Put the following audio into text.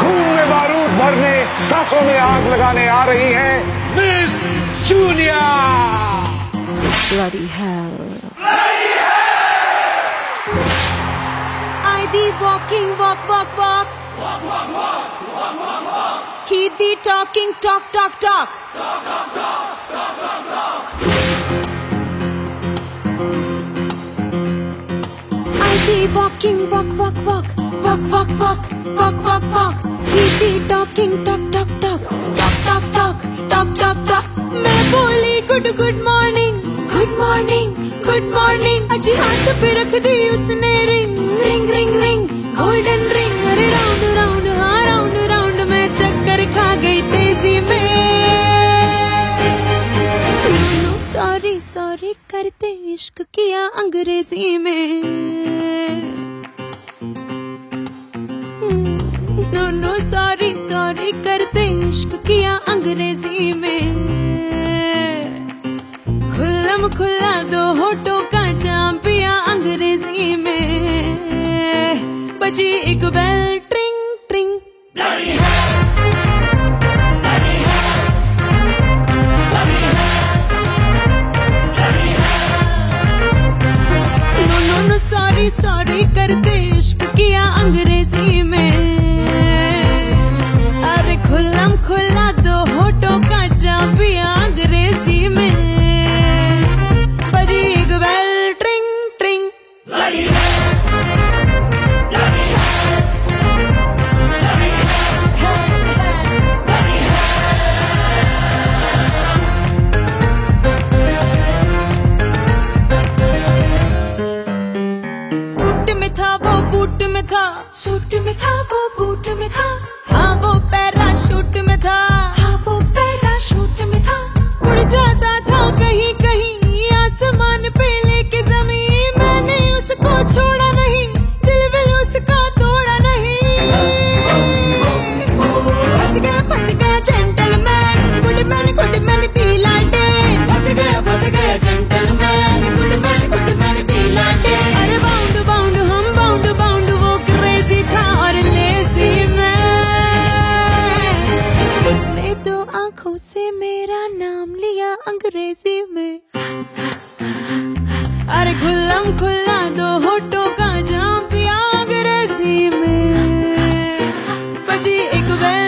खून में बारूद भरने सांसों में आग लगाने आ रही है मिस जूनिया Bloody hell. I be walking, walk, walk, walk. He the talking, talk, talk, talk. I be walking, walk, walk, walk, walk, walk, walk, walk, walk, walk. He the talking, talk, talk, talk, talk, talk, talk, talk, talk, talk. मैं बोली good good morning, good morning, good morning. अजी हाथ पे रख दी उसने ring, ring, ring, ring, golden ring. अरे round round हाँ round round मैं चक्कर खा गई तेज़ी में. सॉरी सॉरी करते इश्क किया अंग्रेज़ी में नो नो सॉरी सॉरी करते इश्क किया अंग्रेज़ी में। खुल्लम खुल्ला दो होठों का जाम पिया अंग्रेज़ी में। बजी एक बेल ट्रिंग ट्रिंग सॉरी सॉरी करते इश्क किया अंग्रेज़ी Baba Buddha. आँखों से मेरा नाम लिया अंग्रेज़ी में। अरे खुल्लम खुल्ला दो होटो का जाम पिया अंग्रेज़ी में। बची एक बार